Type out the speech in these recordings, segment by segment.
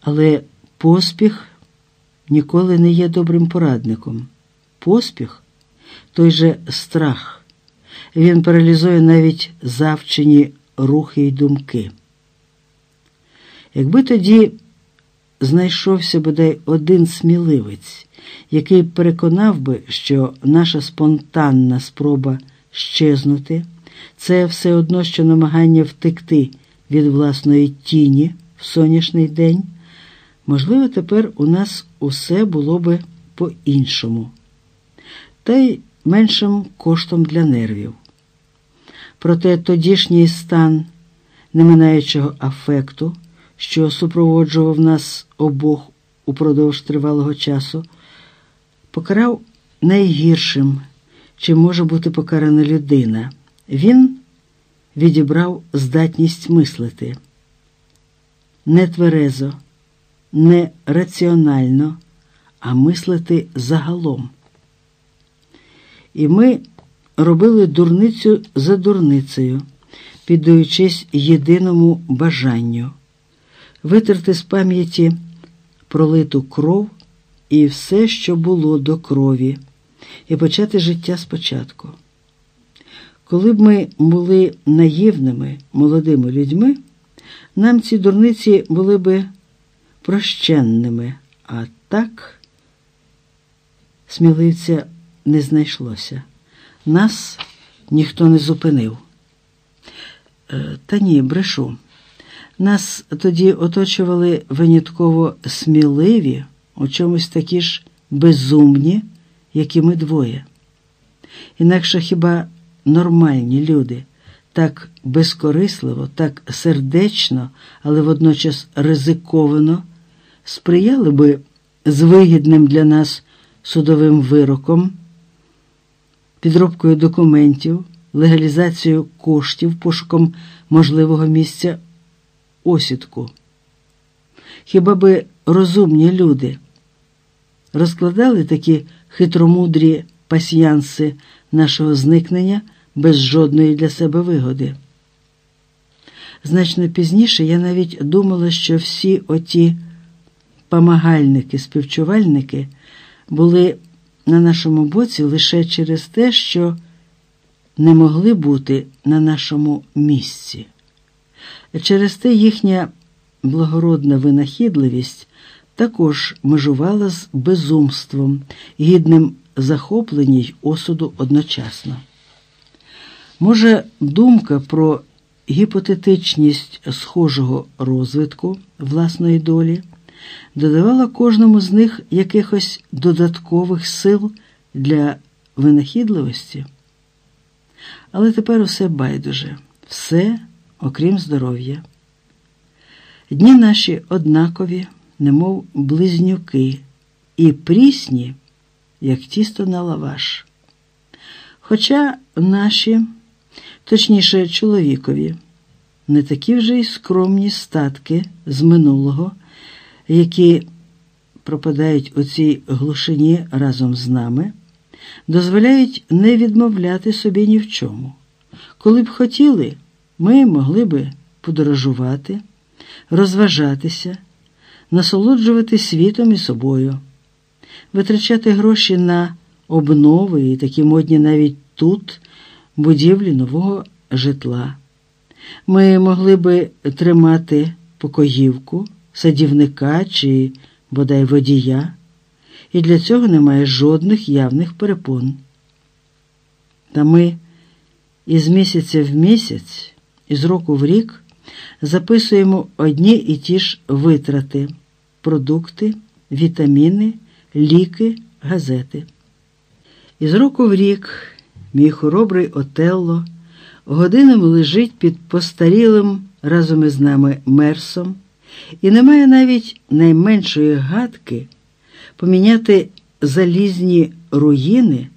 Але поспіх ніколи не є добрим порадником. Поспіх той же страх. Він паралізує навіть завчені рухи й думки. Якби тоді знайшовся бодай один сміливець, який переконав би, що наша спонтанна спроба щезнути це все одно, що намагання втекти від власної тіні в сонячний день, можливо, тепер у нас усе було би по-іншому, та й меншим коштом для нервів. Проте тодішній стан неминаючого афекту, що супроводжував нас обох упродовж тривалого часу, покарав найгіршим, чим може бути покарана людина. Він відібрав здатність мислити не тверезо, не раціонально, а мислити загалом. І ми робили дурницю за дурницею, піддаючись єдиному бажанню витерти з пам'яті пролиту кров і все, що було до крові, і почати життя спочатку. Коли б ми були наївними молодими людьми, нам ці дурниці були би прощенними, а так сміливця не знайшлося. Нас ніхто не зупинив. Е, та ні, брешу. Нас тоді оточували винятково сміливі, у чомусь такі ж безумні, як і ми двоє. Інакше хіба нормальні люди так безкорисливо, так сердечно, але водночас ризиковано сприяли би з вигідним для нас судовим вироком, підробкою документів, легалізацією коштів, пошуком можливого місця осідку. Хіба би розумні люди розкладали такі хитромудрі пасьянси нашого зникнення без жодної для себе вигоди? Значно пізніше я навіть думала, що всі оті помагальники, співчувальники були на нашому боці лише через те, що не могли бути на нашому місці. Через те їхня благородна винахідливість також межувала з безумством, гідним захоплення й осуду одночасно. Може, думка про гіпотетичність схожого розвитку власної долі додавала кожному з них якихось додаткових сил для винахідливості. Але тепер усе байдуже, все окрім здоров'я. Дні наші однакові, немов близнюки, і прісні, як тісто на лаваш. Хоча наші, точніше, чоловікові, не такі вже й скромні статки з минулого, які пропадають у цій глушині разом з нами, дозволяють не відмовляти собі ні в чому. Коли б хотіли, ми могли би подорожувати, розважатися, насолоджувати світом і собою, витрачати гроші на обнови і такі модні навіть тут будівлі нового житла. Ми могли би тримати покоївку, садівника чи бодай водія, і для цього немає жодних явних перепон. Та ми із місяця в місяць, із року в рік записуємо одні і ті ж витрати, продукти, вітаміни, ліки, газети. Із року в рік мій хоробрий Отелло годинами лежить під постарілим разом із нами мерсом і не має навіть найменшої гадки поміняти залізні руїни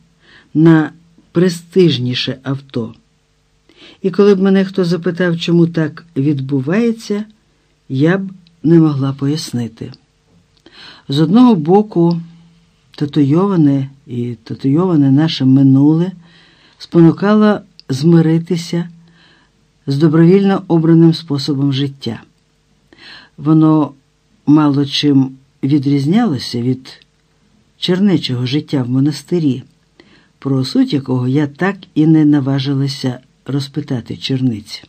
на престижніше авто. І коли б мене хто запитав, чому так відбувається, я б не могла пояснити. З одного боку, татуйоване і татуйоване наше минуле спонукало змиритися з добровільно обраним способом життя. Воно мало чим відрізнялося від чернечого життя в монастирі, про суть якого я так і не наважилася розпитати черниць.